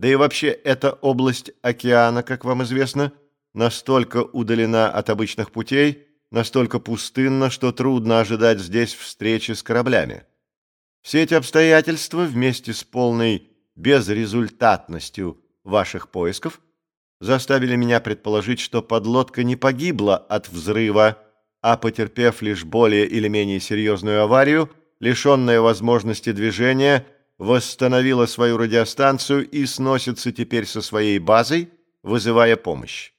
Да и вообще эта область океана, как вам известно, настолько удалена от обычных путей, настолько пустынна, что трудно ожидать здесь встречи с кораблями. Все эти обстоятельства вместе с полной безрезультатностью ваших поисков заставили меня предположить, что подлодка не погибла от взрыва, а потерпев лишь более или менее серьезную аварию, лишенная возможности движения, восстановила свою радиостанцию и сносится теперь со своей базой, вызывая помощь.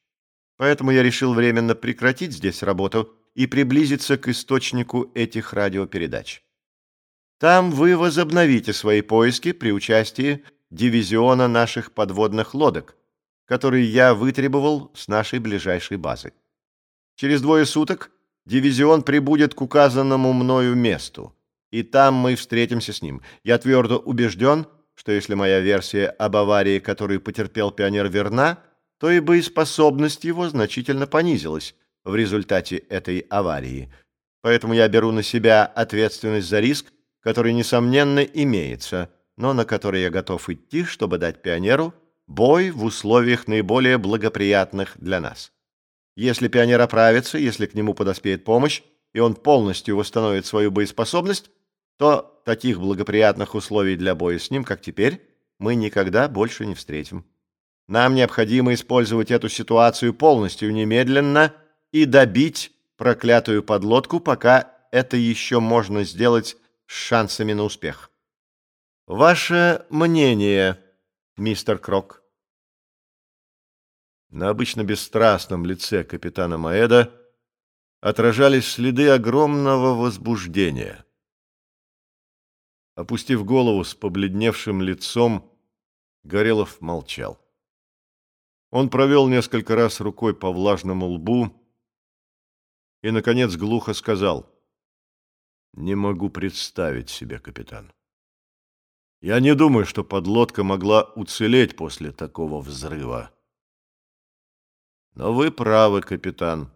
Поэтому я решил временно прекратить здесь работу и приблизиться к источнику этих радиопередач. Там вы возобновите свои поиски при участии дивизиона наших подводных лодок, который я вытребовал с нашей ближайшей базы. Через двое суток дивизион прибудет к указанному мною месту, и там мы встретимся с ним. Я твердо убежден, что если моя версия об аварии, которую потерпел пионер, верна, то и боеспособность его значительно понизилась в результате этой аварии. Поэтому я беру на себя ответственность за риск, который, несомненно, имеется, но на который я готов идти, чтобы дать пионеру бой в условиях наиболее благоприятных для нас. Если пионер оправится, если к нему подоспеет помощь, и он полностью восстановит свою боеспособность, то таких благоприятных условий для боя с ним, как теперь, мы никогда больше не встретим. Нам необходимо использовать эту ситуацию полностью немедленно и добить проклятую подлодку, пока это еще можно сделать с шансами на успех. Ваше мнение, мистер Крок? На обычно бесстрастном лице капитана Маэда отражались следы огромного возбуждения. Опустив голову с побледневшим лицом, Горелов молчал. Он провел несколько раз рукой по влажному лбу и, наконец, глухо сказал — не могу представить себе, капитан. Я не думаю, что подлодка могла уцелеть после такого взрыва. Но вы правы, капитан.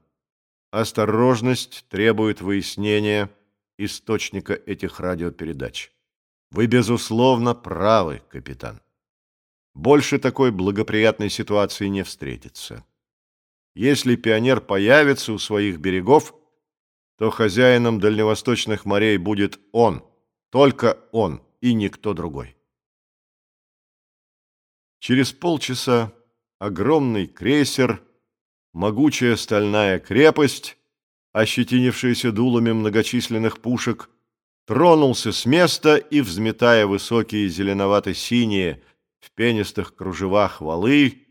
Осторожность требует выяснения источника этих радиопередач. Вы, безусловно, правы, капитан. Больше такой благоприятной ситуации не встретится. Если пионер появится у своих берегов, то хозяином дальневосточных морей будет он, только он и никто другой. Через полчаса огромный крейсер, могучая стальная крепость, ощетинившаяся дулами многочисленных пушек, тронулся с места и, взметая высокие зеленовато-синие в пенистых кружевах валы,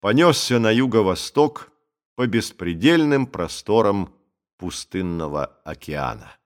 понесся на юго-восток по беспредельным просторам пустынного океана.